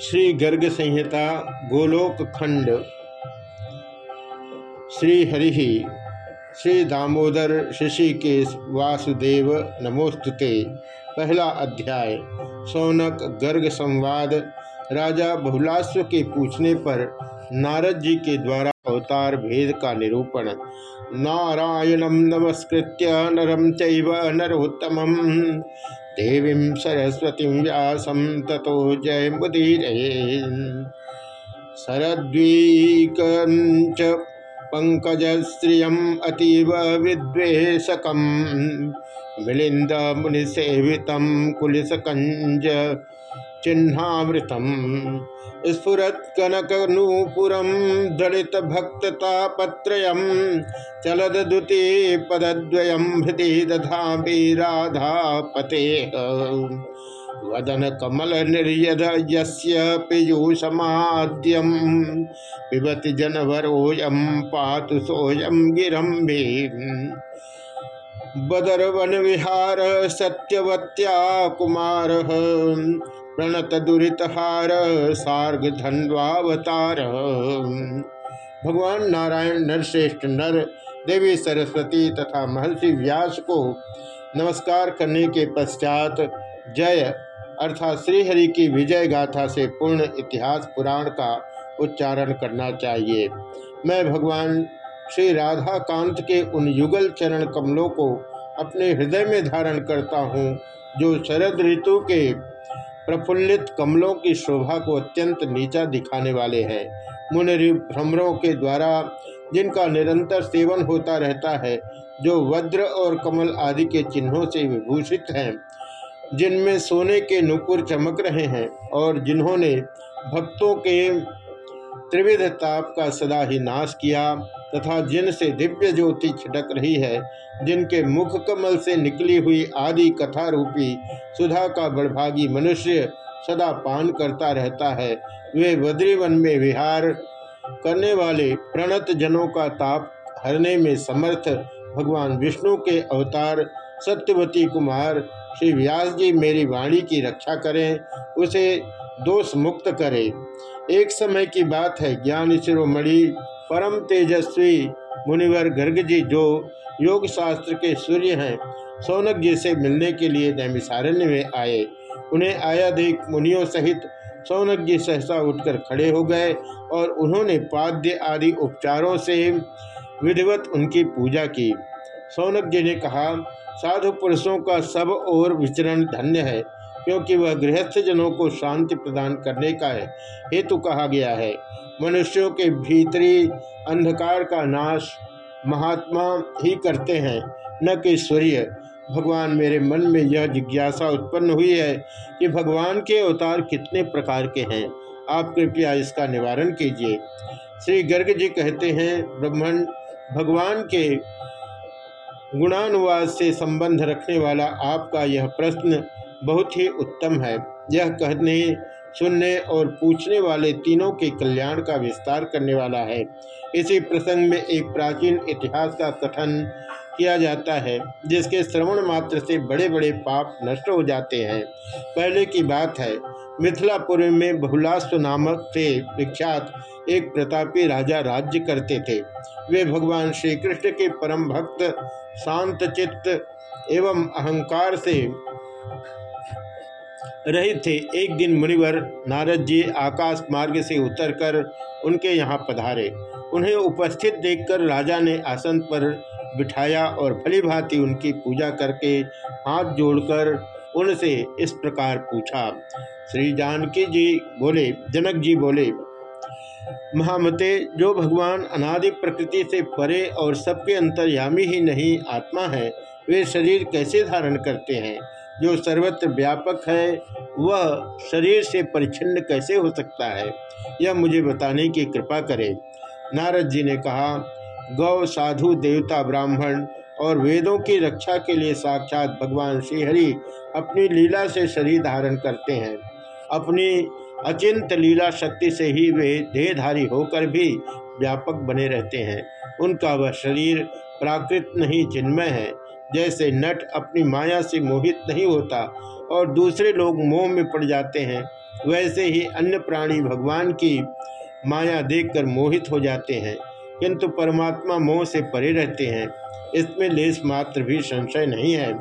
श्री गर्ग संहिता गोलोक खंड, श्री हरि, श्री दामोदर ऋषिकेश वासुदेव नमोस्तुते। पहला अध्याय, सौनक गर्ग संवाद। राजा बहुलाश्व के पूछने पर नारद जी के द्वारा अवतार भेद का निरूपण। नारायणम नमस्कृत्य नरम चैव नरोत्तमम। देवी सरस्वती व्यासम ततो जय मुदीर शरद्वीक पंकजश्रियम अतीव विद्वेषकम। मिलिंद मुनिसेवित कुलिसकंज चिन्हामृतम स्फुरत कनकनूपुरम दलित भक्ततापत्रयम चलद दुति पदद्वयम हृदय दधा राधा पते वदन कमल निर्यद यस्य पीयूषमाद्यम पिबति जनवरोयम पातु सोयम गिरम्भे बदरवन विहार सत्यवत्या कुमार। प्रणत दुरितहार सार्ग धन्वावतार भगवान नारायण, नरश्रेष्ठ, नर, देवी सरस्वती तथा महर्षि व्यास को नमस्कार करने के पश्चात जय, अर्थात श्रीहरि की विजय गाथा से पूर्ण इतिहास पुराण का उच्चारण करना चाहिए। मैं भगवान श्री राधा कांत के उन युगल चरण कमलों को अपने हृदय में धारण करता हूँ, जो शरद ऋतु के प्रफुल्लित कमलों की शोभा को अत्यंत नीचा दिखाने वाले हैं। मुनि भ्रमरों के द्वारा जिनका निरंतर सेवन होता रहता है, जो वज्र और कमल आदि के चिन्हों से विभूषित हैं, जिनमें सोने के नुपुर चमक रहे हैं और जिन्होंने भक्तों के त्रिविध ताप का सदा ही नाश किया। तथा जिनसे दिव्य ज्योति छिटक रही है, जिनके मुख कमल से निकली हुई आदि कथा रूपी सुधा का बड़भागी मनुष्य सदा पान करता रहता है। वे बद्रीवन में विहार करने वाले प्रणत जनों का ताप हरने में समर्थ भगवान विष्णु के अवतार सत्यवती कुमार, श्री व्यास जी मेरी वाणी की रक्षा करें, उसे दोष मुक्त करें। एक समय की बात है, ज्ञान शिरोमणि परम तेजस्वी मुनिवर गर्ग जी जो योग शास्त्र के सूर्य हैं, सौनक जी से मिलने के लिए नैमिसारण्य में आए। उन्हें आया देख मुनियों सहित सौनक जी सहसा उठकर खड़े हो गए और उन्होंने पाद्य आदि उपचारों से विधिवत उनकी पूजा की। सौनक जी ने कहा, साधु पुरुषों का सब और विचरण धन्य है। क्योंकि वह गृहस्थ जनों को शांति प्रदान करने का है, हेतु कहा गया है। मनुष्यों के भीतरी अंधकार का नाश महात्मा ही करते हैं, न कि सूर्य भगवान मेरे मन में यह जिज्ञासा उत्पन्न हुई है कि भगवान के अवतार कितने प्रकार के हैं। आप कृपया इसका निवारण कीजिए। श्री गर्ग जी कहते हैं, ब्रह्मण, भगवान के गुणानुवाद से संबंध रखने वाला आपका यह प्रश्न बहुत ही उत्तम है। यह कहने, सुनने और पूछने वाले तीनों के कल्याण का विस्तार करने वाला है। इसी प्रसंग में एक प्राचीन इतिहास का कथन किया जाता है, जिसके श्रवण मात्र से बड़े बड़े पाप नष्ट हो जाते हैं। पहले की बात है, मिथिलापुर में बहुलास्व नामक से विख्यात एक प्रतापी राजा राज्य करते थे। वे भगवान श्री कृष्ण के परम भक्त शांत चित्त एवं अहंकार से रहित थे। एक दिन मुनिवर नारद जी आकाश मार्ग से उतरकर उनके यहाँ पधारे। उन्हें उपस्थित देखकर राजा ने आसन पर बिठाया और भली भांति उनकी पूजा करके हाथ जोड़कर उनसे इस प्रकार पूछा। श्री जानकी जी बोले, जनक जी बोले, महामते, जो भगवान अनादि प्रकृति से परे और सबके अंतर्यामी ही नहीं आत्मा है, वे शरीर कैसे धारण करते हैं? जो सर्वत्र व्यापक है, वह शरीर से परिच्छिन्न कैसे हो सकता है? यह मुझे बताने की कृपा करें। नारद जी ने कहा, गौ, साधु, देवता, ब्राह्मण और वेदों की रक्षा के लिए साक्षात भगवान श्रीहरि अपनी लीला से शरीर धारण करते हैं। अपनी अचिंत लीला शक्ति से ही वे देहधारी होकर भी व्यापक बने रहते हैं। उनका वह शरीर प्राकृत नहीं जिन्मय है। जैसे नट अपनी माया से मोहित नहीं होता और दूसरे लोग मोह में पड़ जाते हैं, वैसे ही अन्य प्राणी भगवान की माया देखकर मोहित हो जाते हैं। किंतु परमात्मा मोह से परे रहते हैं, इसमें लेस मात्र भी संशय नहीं है।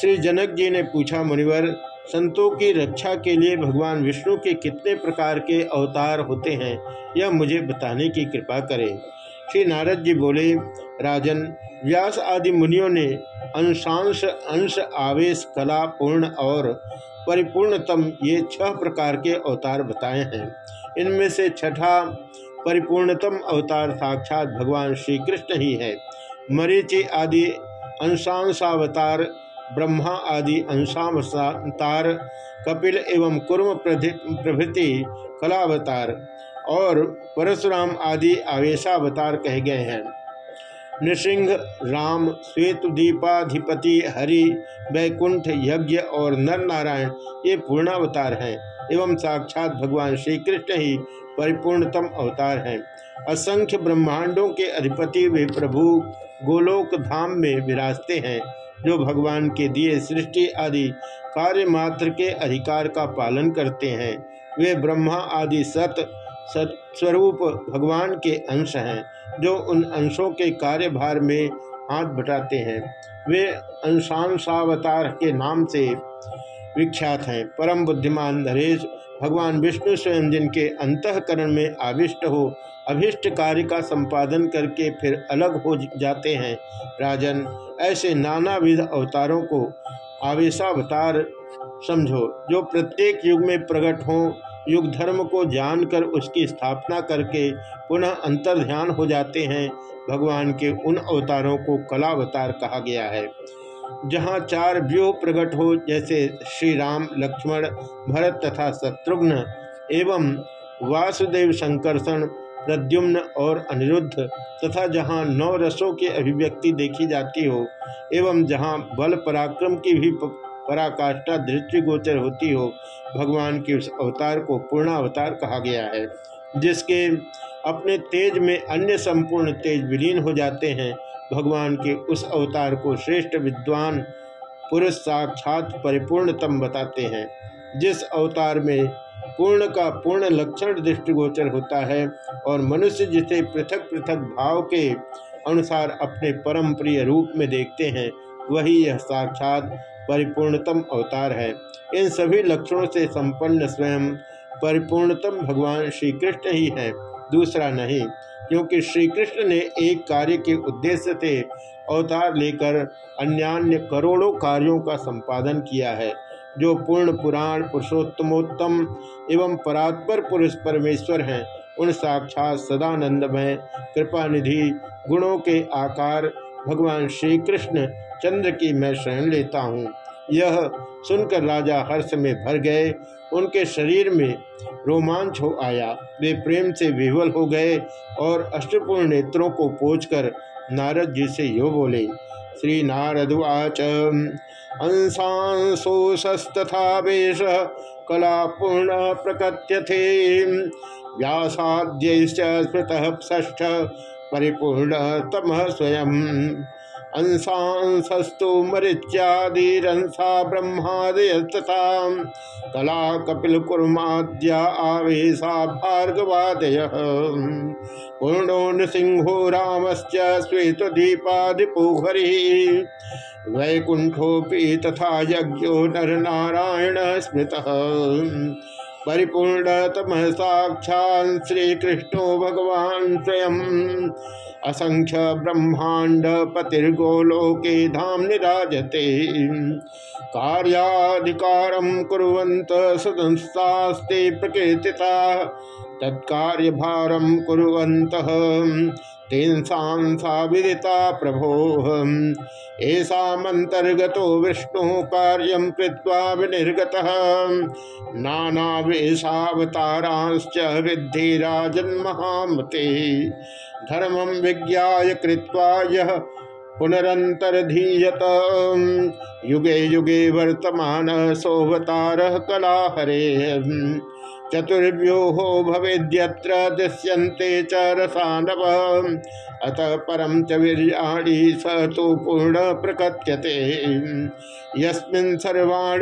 श्री जनक जी ने पूछा, मुनिवर, संतों की रक्षा के लिए भगवान विष्णु के कितने प्रकार के अवतार होते हैं, यह मुझे बताने की कृपा करें। श्री नारद जी बोले, राजन, व्यास आदि मुनियों ने अंशांश अंश आवेश कला पूर्ण और परिपूर्णतम ये छह प्रकार के अवतार बताए हैं। इनमें से छठा परिपूर्णतम अवतार साक्षात भगवान श्री कृष्ण ही है। मरीचि आदि अंशांशावतार, ब्रह्मा आदि अंशावतार कपिल एवं कुर्म प्रभृति कलावतार और परशुराम आदि आवेशावतार कहे गए हैं। नृसिंह, राम श्वेतदीपाधिपति हरि, वैकुंठ, यज्ञ और नर नारायण ये पूर्णावतार हैं एवं साक्षात भगवान श्री कृष्ण ही परिपूर्णतम अवतार हैं। असंख्य ब्रह्मांडों के अधिपति वे प्रभु गोलोक धाम में विराजते हैं, जो भगवान के दिए सृष्टि आदि कार्य मात्र के अधिकार का पालन करते हैं। वे ब्रह्मा आदि सत सत, स्वरूप भगवान के अंश हैं, जो उन अंशों के कार्यभार में हाथ बटाते हैं। वे अंशांशावतार के नाम से विख्यात हैं। परम बुद्धिमान नरेश, भगवान विष्णु स्वयं जिनके अंतकरण में आविष्ट हो, अभिष्ट कार्य का संपादन करके फिर अलग हो जाते हैं। राजन, ऐसे नानाविध अवतारों को आवेशावतार समझो, जो प्रत्येक युग में प्रकट हों युग धर्म को जानकर उसकी स्थापना करके पुनः अंतर ध्यान हो जाते हैं। भगवान के उन अवतारों को कलावतार कहा गया है। जहाँ चार व्यूह प्रकट हो, जैसे श्री राम, लक्ष्मण, भरत तथा शत्रुघ्न एवं वासुदेव संकर्षण, प्रद्युम्न और अनिरुद्ध तथा जहाँ नौ रसों की अभिव्यक्ति देखी जाती हो एवं जहाँ बल पराक्रम की भी पराकाष्ठा दृष्टिगोचर होती हो, भगवान के उस अवतार को पूर्णावतार कहा गया है, जिसके अपने तेज में अन्य संपूर्ण तेज विलीन हो जाते हैं। भगवान के उस अवतार को श्रेष्ठ विद्वान पुरुष साक्षात परिपूर्णतम बताते हैं। जिस अवतार में पूर्ण का पूर्ण लक्षण दृष्टिगोचर होता है और मनुष्य जिसे पृथक पृथक भाव के अनुसार अपने परम प्रिय रूप में देखते हैं, वही यह साक्षात परिपूर्णतम अवतार है। इन सभी लक्षणों से संपन्न स्वयं परिपूर्णतम भगवान श्री कृष्ण ही है। दूसरा नहीं, क्योंकि श्री कृष्ण ने एक कार्य के उद्देश्य से अवतार लेकर अन्यान्य करोड़ों कार्यों का संपादन किया है, जो पूर्ण पुराण, पुरुषोत्तमोत्तम एवं परात्पर पुरुष परमेश्वर हैं। उन साक्षात सदानंदमय, कृपानिधि, गुणों के आकार भगवान श्री कृष्ण चंद्र की मैं शरण लेता हूँ। यह सुनकर राजा हर्ष में भर गए। उनके शरीर में रोमांच हो आया। वे प्रेम से विह्वल हो गए और अष्टपूर्ण नेत्रों को पोछकर नारद जी से यो बोले, श्री नारदवाच अंशांशोषस्तथा वेश कला पूर्ण प्रकट्य थे व्यासाद्य स्मृत ष्ठ परिपूर्ण तम स्वयं अंशांसस्तु मरीच्यादिरंसा ब्रह्मादयस्तथा। कला कपिल कुर्माद्या आवेशा भार्गवादय। पूर्णो नृसिंहो रामश्च श्वेतदीपादिपोहरी वैकुंठोपि तथा यज्ञो नर नारायण स्मृत परिपूर्णतम साक्षात श्रीकृष्णो भगवान स्वयं असंख्य ब्रह्मांड पतिर्गोलोके धाम निराजते। कार्याधिकार कुरंत सदंस्ते प्रकृतिता तत्कार्यभारम कुरंत तेन्सा विदिता प्रभो। ऐसा मंतर्गतो विष्णु कार्य कृत्वा विनिर्गत। नाना वेशावतारांश्च विद्धि राजन्महामते धर्मम विज्ञा कृत्वा यह पुनरंतरधीयत युगे युगे वर्तमान सोवतार कला हरे चतुर्व्यूहो भवेद्यत्र च रसानव। अतः परम च वीर्याणि स तो पूर्ण प्रकथ्यते यस्मिन्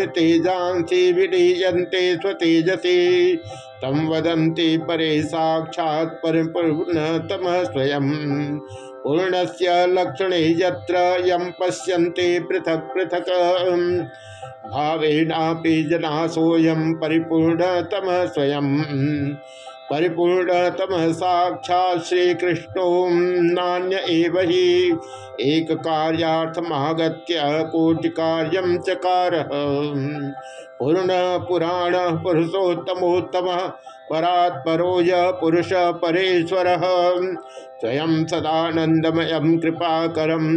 तेजांसि विलीयन्ते स्वतेजसि। तम वदन्ति परे साक्षात् परिपूर्णतमः स्वयं पूर्णस्य लक्षणे यत्र यं पश्यन्ते पृथक पृथक। भावेनापि जना सोऽयं परिपूर्णतमः स्वयं परिपूर्णतम साक्षात् श्री कृष्णो नान्य एव ही एक कार्यार्थमागत्य कोटि कार्यम चकार। पूर्ण पुराण पुरुषोत्तमोत्तम परात्परो पुरुष परेश्वर स्वयं सदानंदमय कृपाकरम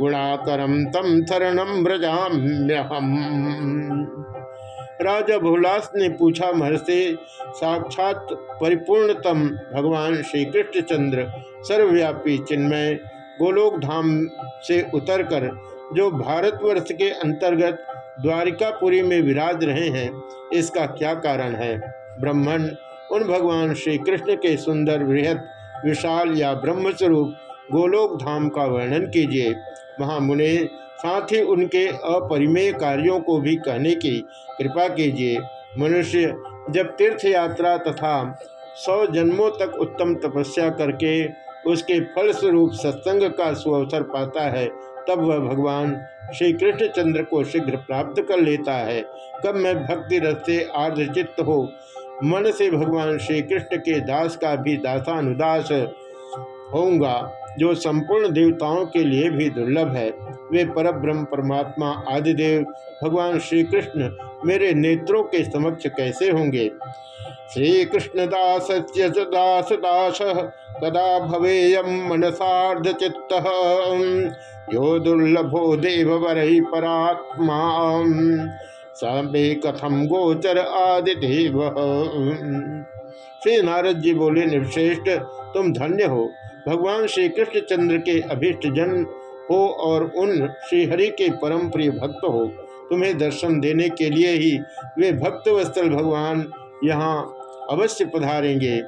गुणाकरम तम शरणम व्रजाम्यहम। राजा भोलास ने पूछा महर्षि, साक्षात परिपूर्णतम भगवान श्री कृष्णचंद्र सर्वव्यापी चिन्मय गोलोक धाम से उतरकर, जो भारतवर्ष के अंतर्गत द्वारिकापुरी में विराज रहे हैं, इसका क्या कारण है? ब्रह्मण, उन भगवान श्री कृष्ण के सुंदर बृहद, विशाल या ब्रह्मस्वरूप गोलोक धाम का वर्णन कीजिए। महामुने साथ ही उनके अपरिमेय कार्यों को भी कहने की कृपा कीजिए। मनुष्य जब तीर्थ यात्रा तथा सौ जन्मों तक उत्तम तपस्या करके उसके फल स्वरूप सत्संग का सुअवसर पाता है, तब वह भगवान श्री कृष्णचंद्र को शीघ्र प्राप्त कर लेता है। कब मैं भक्ति रस से आर्धचित्त हो, मन से भगवान श्री कृष्ण के दास का भी दासानुदास होऊँगा, जो संपूर्ण देवताओं के लिए भी दुर्लभ है। वे परब्रह्म, परमात्मा, आदिदेव, भगवान श्री कृष्ण मेरे नेत्रों के समक्ष कैसे होंगे? श्री कृष्ण दास दास कदा भवेयम मनसार्ध चित्त यो दुर्लभो देववर परात्मा। सबे कथम गोचर आदिदेव। श्री नारद जी बोले निर्श्रेष्ठ तुम धन्य हो। भगवान श्री कृष्णचंद्र के अभिष्ट जन हो और उन श्रीहरि के परम प्रिय भक्त हो। तुम्हें दर्शन देने के लिए ही वे भक्त वस्तल भगवान यहाँ अवश्य पधारेंगे।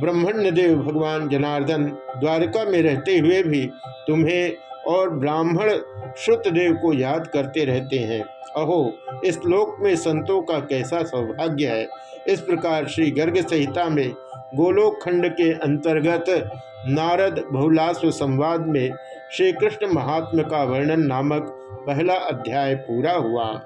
ब्रह्मण्य देव भगवान जनार्दन, द्वारका में रहते हुए भी तुम्हें और ब्राह्मण श्रुतदेव को याद करते रहते हैं। अहो, इस लोक में संतों का कैसा सौभाग्य है। इस प्रकार श्री गर्ग संहिता में गोलोक खंड के अंतर्गत नारद बहुलाश्व संवाद में श्री कृष्ण महात्मा का वर्णन नामक पहला अध्याय पूरा हुआ।